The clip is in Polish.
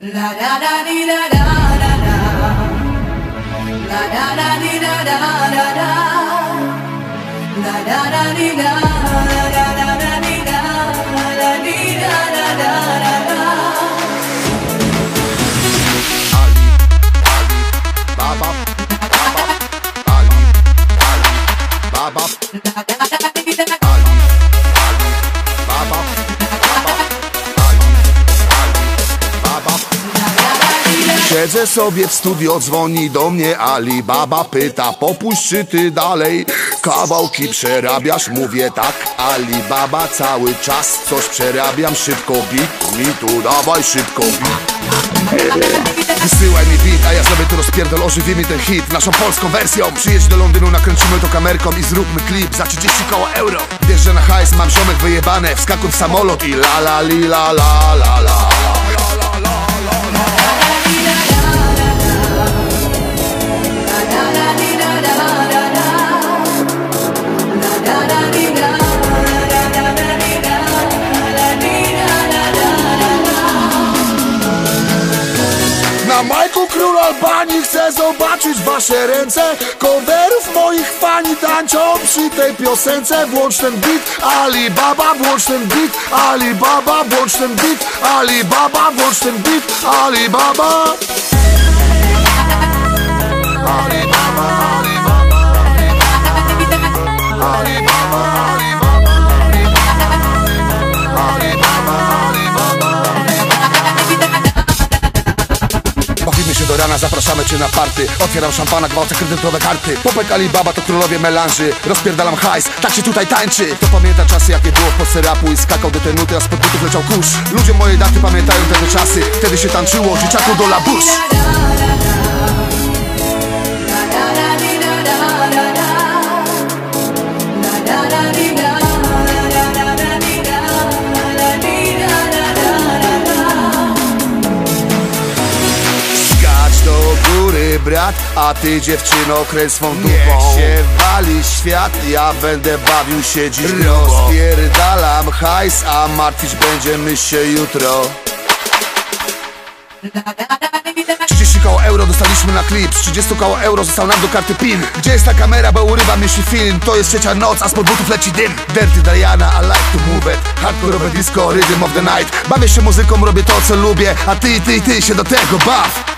La da da dee da da da da. La da da dee da da da da. La da da dee da da da da da dee da da dee da da da da da. Ali, Ali, Baba, Baba, Ali, Ali, Baba, Siedzę sobie w studio, dzwoni do mnie Ali Baba pyta, popuść czy ty dalej? Kawałki przerabiasz, mówię tak Ali Baba cały czas coś przerabiam Szybko bit, mi tu dawaj szybko bit. Wysyłaj mi beat, a ja sobie tu rozpierdol Ożywi mi ten hit naszą polską wersją. Przyjedź do Londynu, nakręcimy to kamerką I zróbmy klip za 30 koło euro. Wiesz, że na hajs mam ziomek wyjebane Wskakuj w samolot i la la li la la la la Na majku król Albanii chcę zobaczyć wasze ręce. Coverów moich fani tańczą przy tej piosence. Włącz ten beat, Alibaba, włącz ten beat Alibaba, włącz ten beat Alibaba, włącz ten beat Alibaba. Alibaba, Zapraszamy cię na party. Otwieram szampana, gwałcę kredytowe karty. Popek Alibaba to królowie melanży. Rozpierdalam hajs, tak się tutaj tańczy. To pamięta czasy jakie było w Polsce rapu I skakał do tenuty, a spod butów leciał kurz. Ludzie mojej daty pamiętają te czasy. Wtedy się tańczyło, dzieciaku do la góry brat, a ty dziewczyno kręć swą dupą. Niech się wali świat, ja będę bawił się dziś Rozpierdalam hajs, a martwić będziemy się jutro. 30 koło euro dostaliśmy na klip. Z 30 koło euro został nam do karty PIN. Gdzie jest ta kamera, bo urywa mi się film? To jest trzecia noc, a spod butów leci dym. Dirty Diana, I like to move it. Hardcore disco, rhythm of the night. Bawię się muzyką, robię to co lubię. A ty, ty, ty się do tego baw